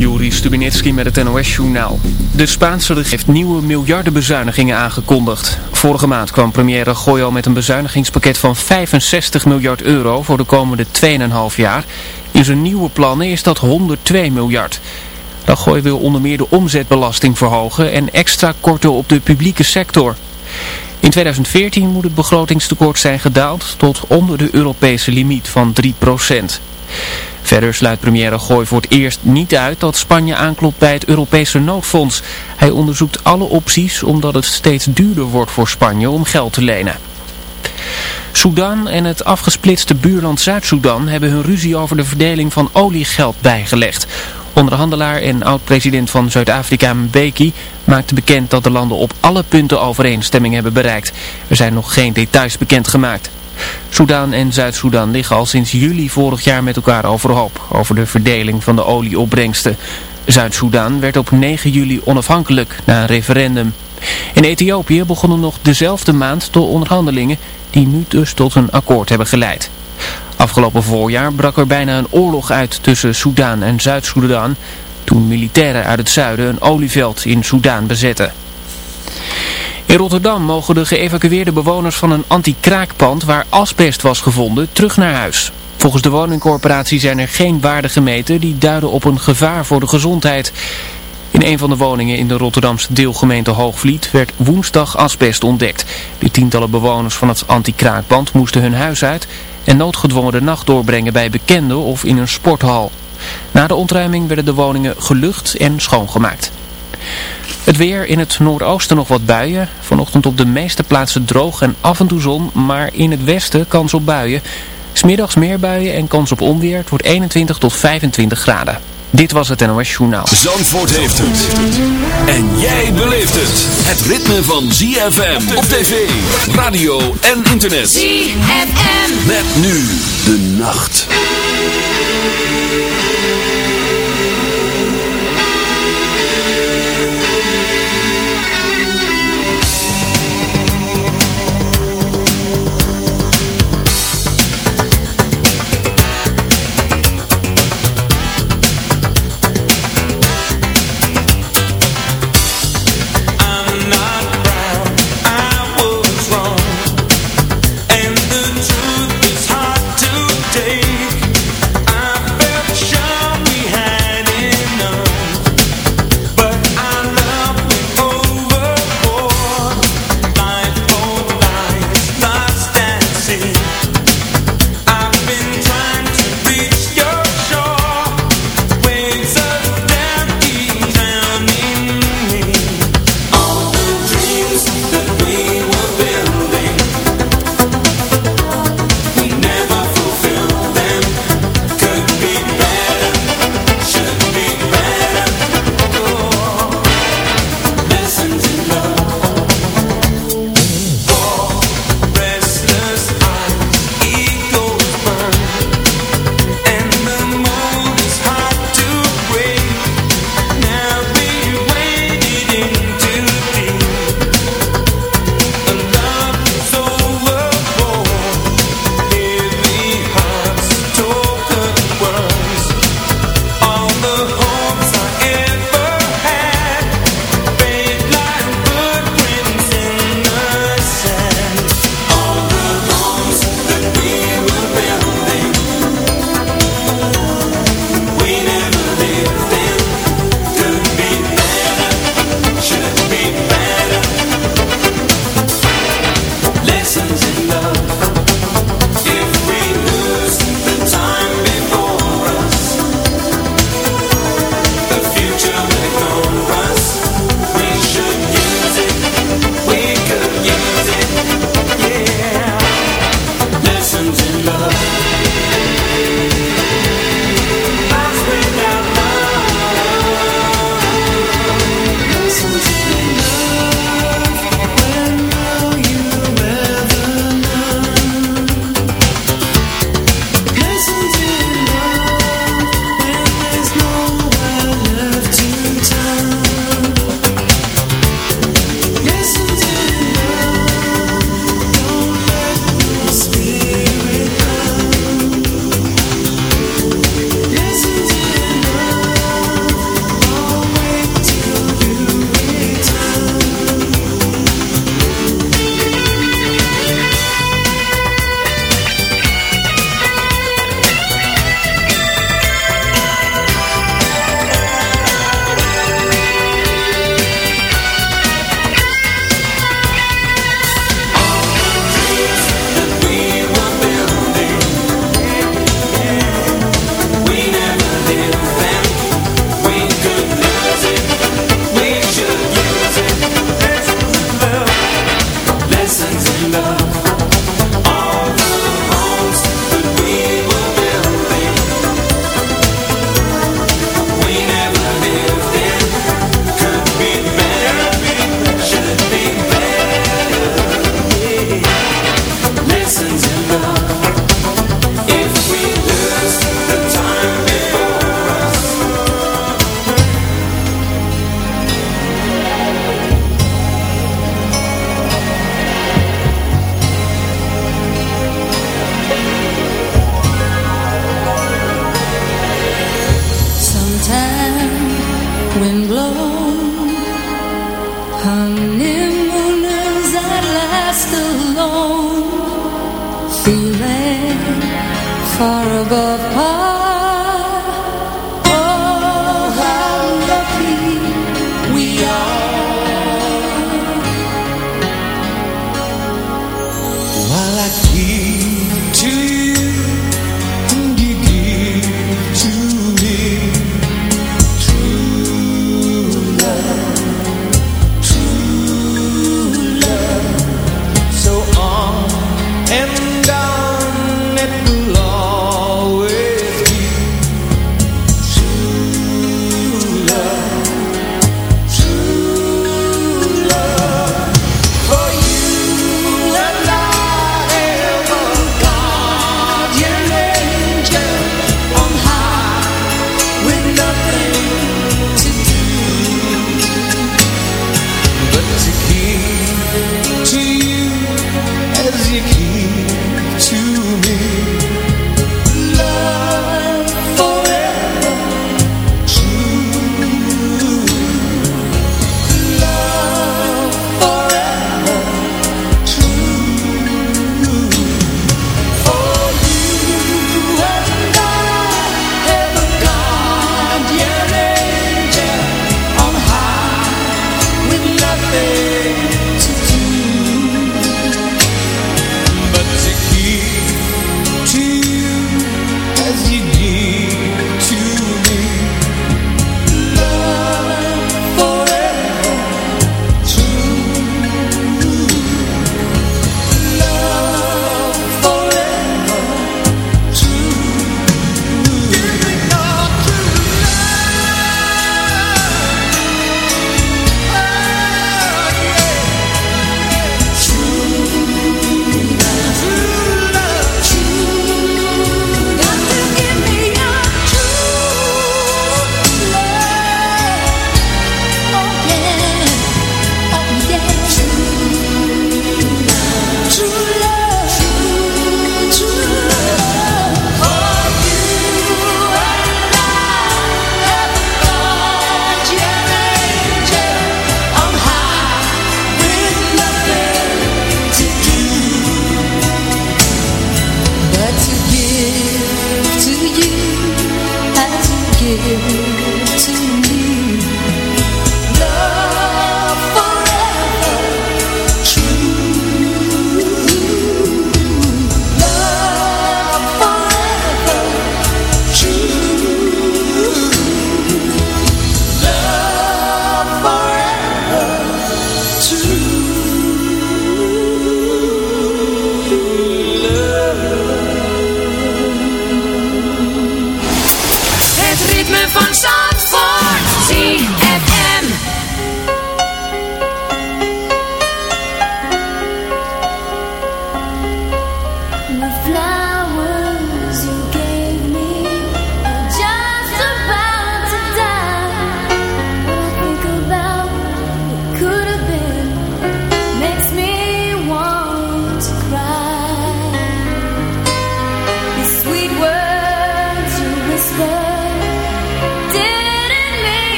Juri Stubinetski met het NOS-journaal. De Spaanse regering heeft nieuwe miljardenbezuinigingen aangekondigd. Vorige maand kwam premier Rajoy al met een bezuinigingspakket van 65 miljard euro voor de komende 2,5 jaar. In zijn nieuwe plannen is dat 102 miljard. Rajoy wil onder meer de omzetbelasting verhogen en extra korten op de publieke sector. In 2014 moet het begrotingstekort zijn gedaald tot onder de Europese limiet van 3 procent. Verder sluit premier Rajoy voor het eerst niet uit dat Spanje aanklopt bij het Europese noodfonds. Hij onderzoekt alle opties omdat het steeds duurder wordt voor Spanje om geld te lenen. Sudan en het afgesplitste buurland Zuid-Soedan hebben hun ruzie over de verdeling van oliegeld bijgelegd. Onderhandelaar en oud-president van Zuid-Afrika Mbeki maakte bekend dat de landen op alle punten overeenstemming hebben bereikt. Er zijn nog geen details bekendgemaakt. Soedan en Zuid-Soedan liggen al sinds juli vorig jaar met elkaar overhoop over de verdeling van de olieopbrengsten. Zuid-Soedan werd op 9 juli onafhankelijk na een referendum. In Ethiopië begonnen nog dezelfde maand de onderhandelingen die nu dus tot een akkoord hebben geleid. Afgelopen voorjaar brak er bijna een oorlog uit tussen Soedan en Zuid-Soedan toen militairen uit het zuiden een olieveld in Soedan bezetten. In Rotterdam mogen de geëvacueerde bewoners van een anti-kraakpand waar asbest was gevonden terug naar huis. Volgens de woningcorporatie zijn er geen waarden gemeten die duiden op een gevaar voor de gezondheid. In een van de woningen in de Rotterdamse deelgemeente Hoogvliet werd woensdag asbest ontdekt. De tientallen bewoners van het anti-kraakpand moesten hun huis uit en noodgedwongen de nacht doorbrengen bij bekenden of in een sporthal. Na de ontruiming werden de woningen gelucht en schoongemaakt. Het weer in het noordoosten nog wat buien. Vanochtend op de meeste plaatsen droog en af en toe zon, maar in het westen kans op buien. Smiddags meer buien en kans op onweer. Het wordt 21 tot 25 graden. Dit was het NOS Journaal. Zandvoort heeft het. En jij beleeft het. Het ritme van ZFM op tv, radio en internet. ZFM. Met nu de nacht. love.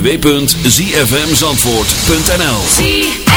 www.zfmzandvoort.nl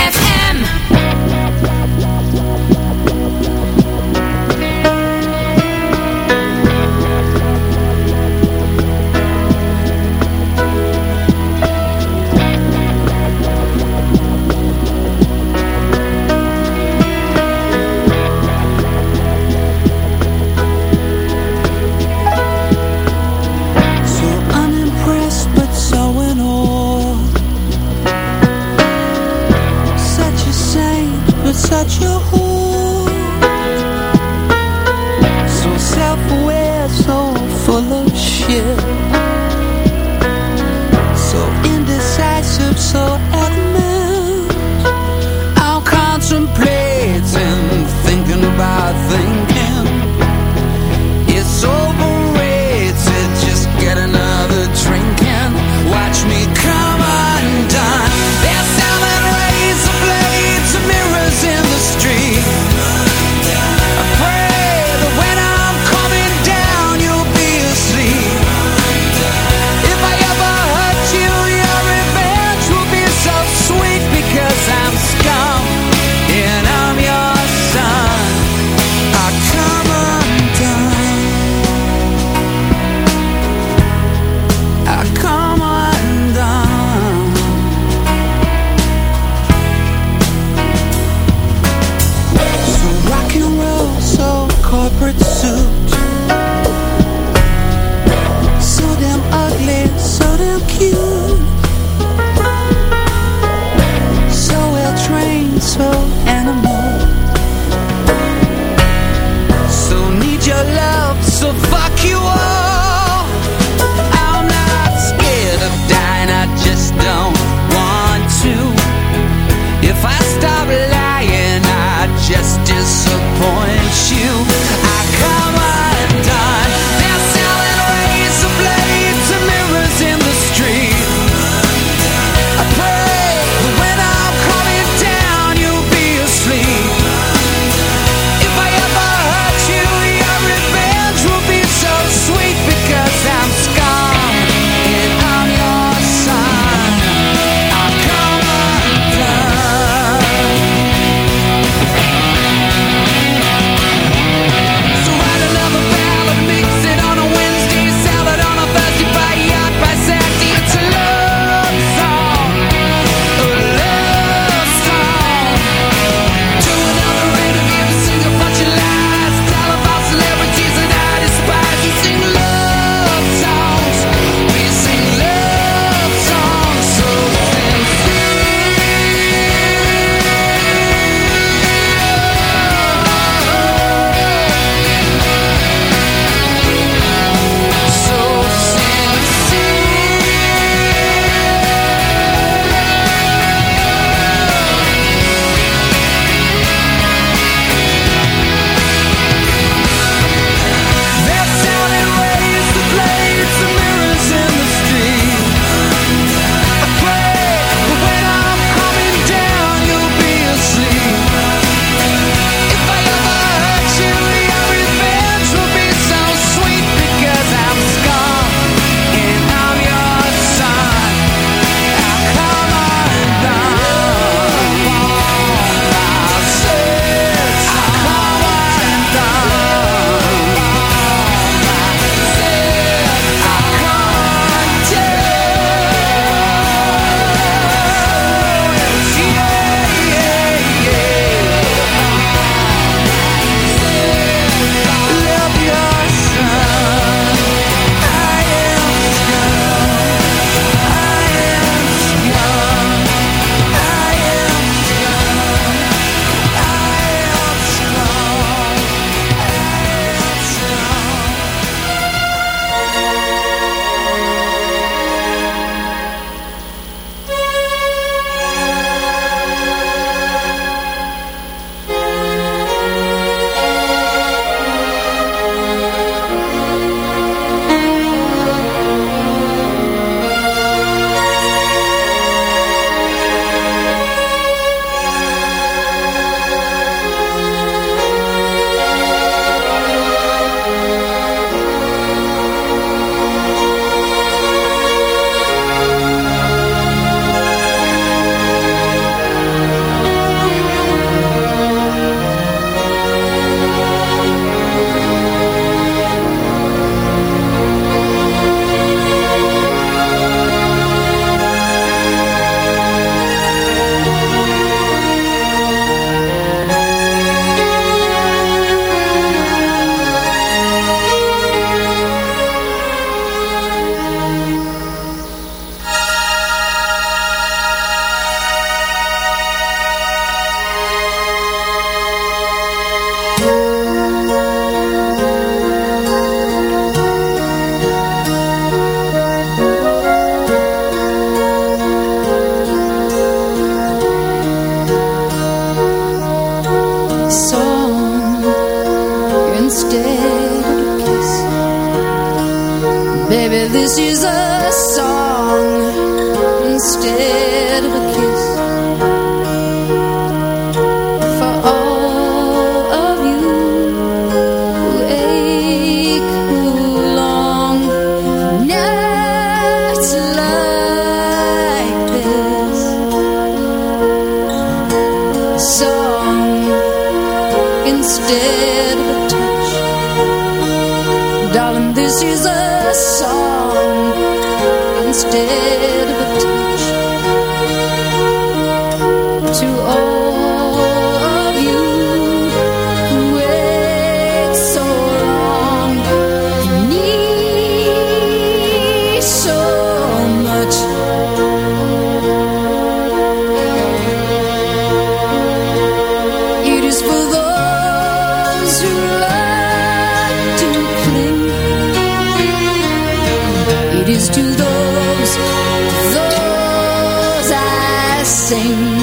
sing.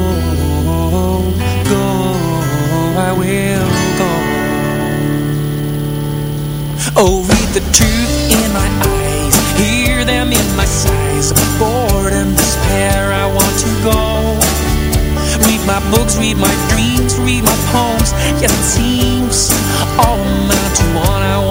the truth in my eyes. Hear them in my sighs. Of boredom, despair, I want to go. Read my books, read my dreams, read my poems. Yes, it seems all amount to one I want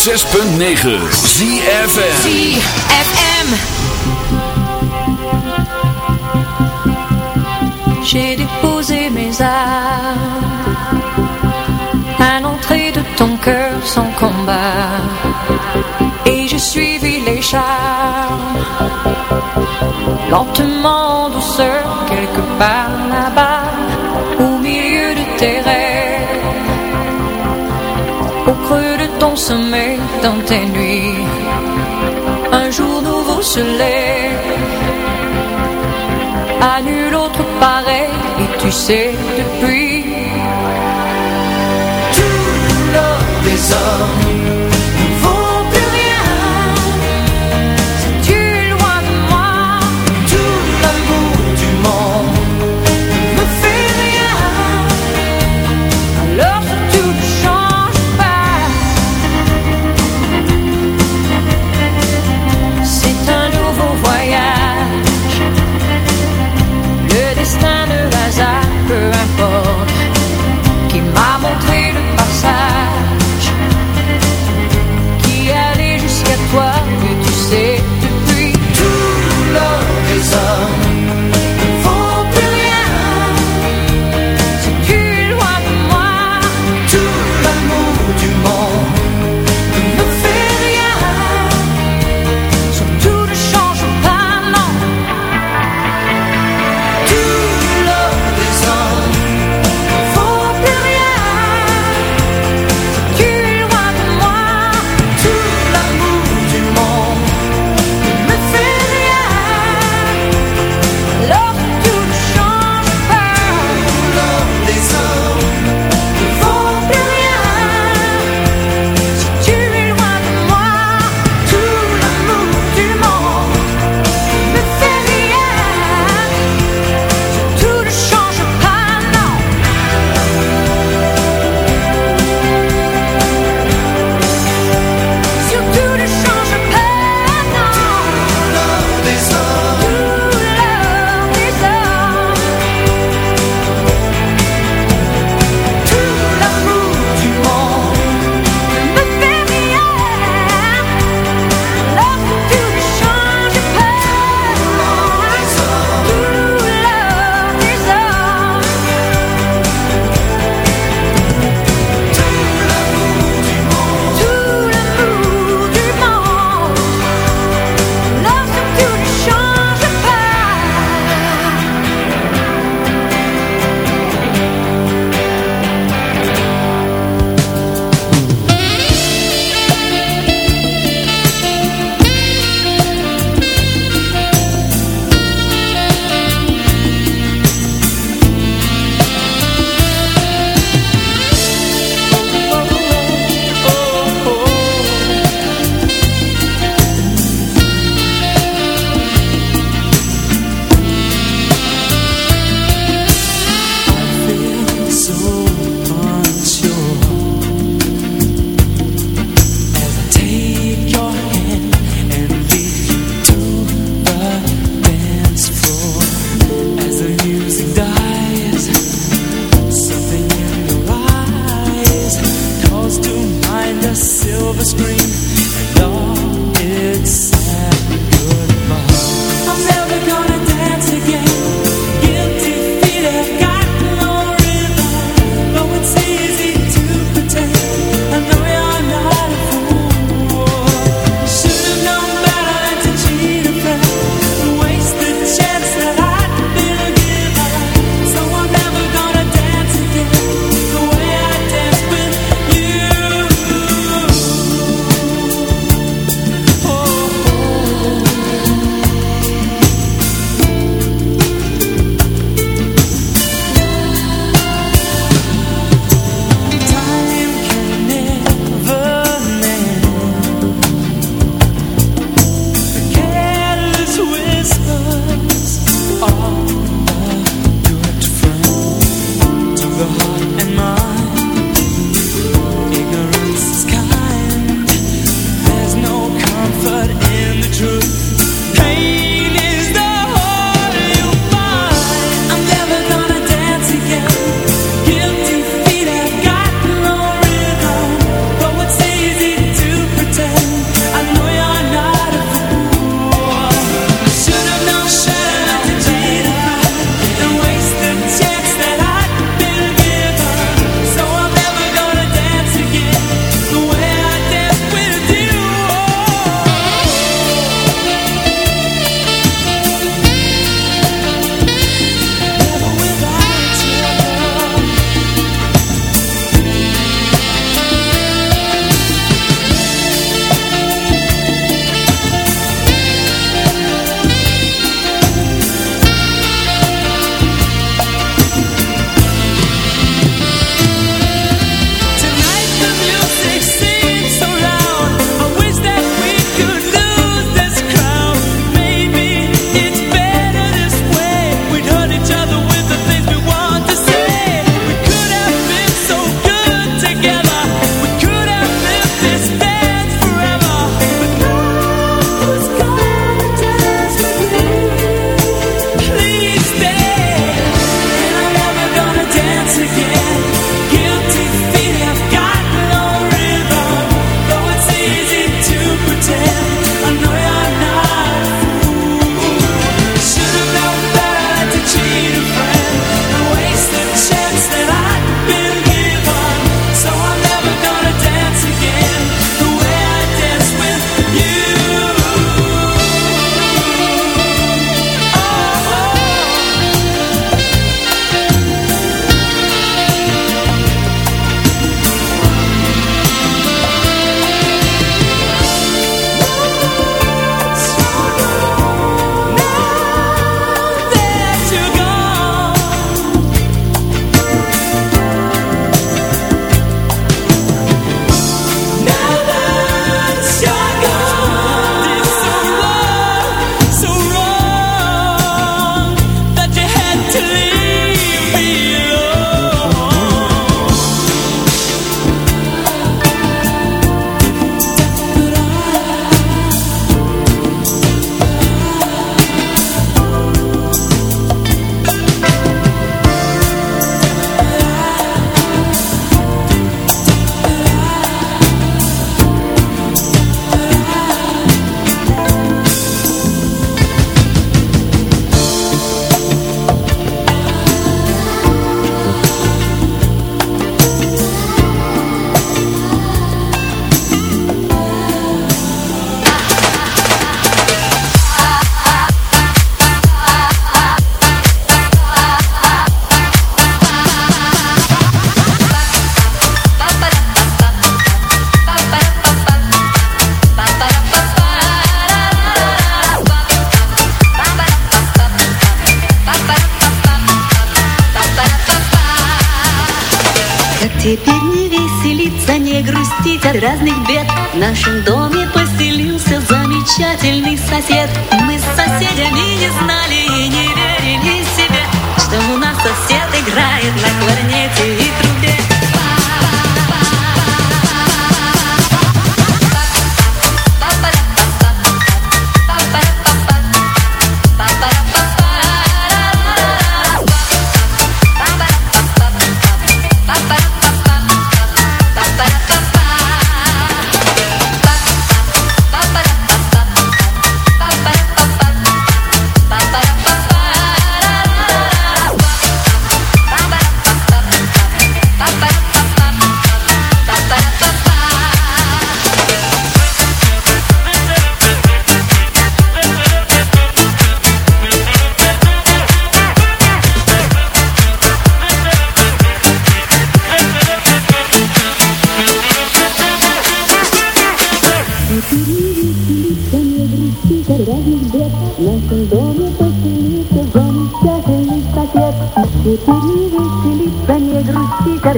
106.9 ZFM ZFM J'ai déposé mes armes À l'entrée de ton cœur sans combat. Et j'ai suivi les chars Lentement, en douceur, quelque part là-bas Au milieu de tes rêves. Au creux de ton sommeil dans tes nuits. Un jour nouveau se lève, à nul autre pareil, et tu sais depuis. Tout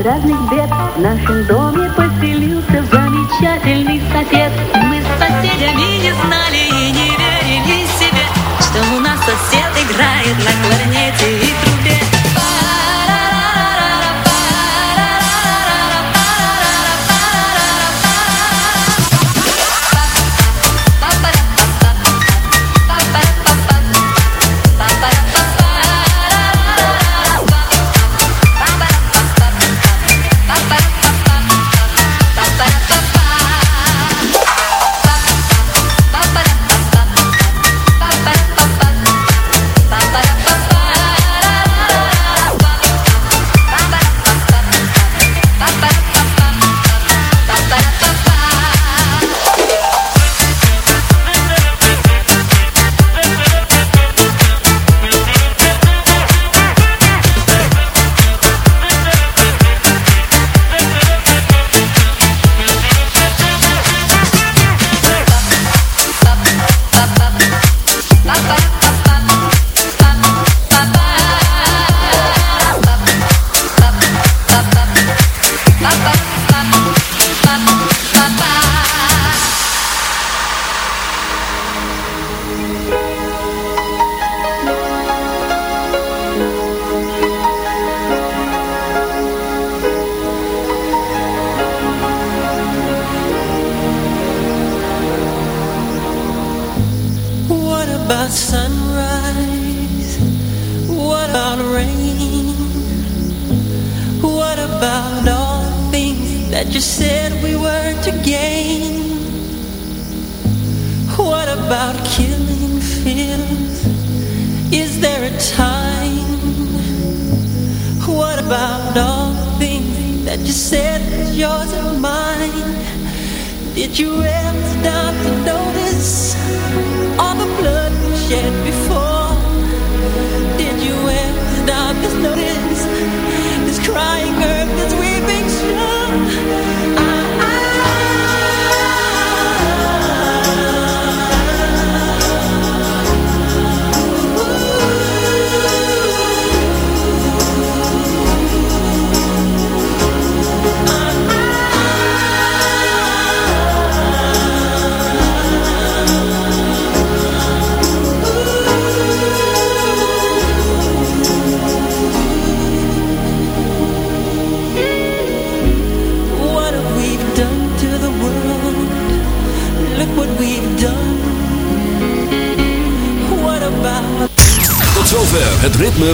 разных бед нашим домом.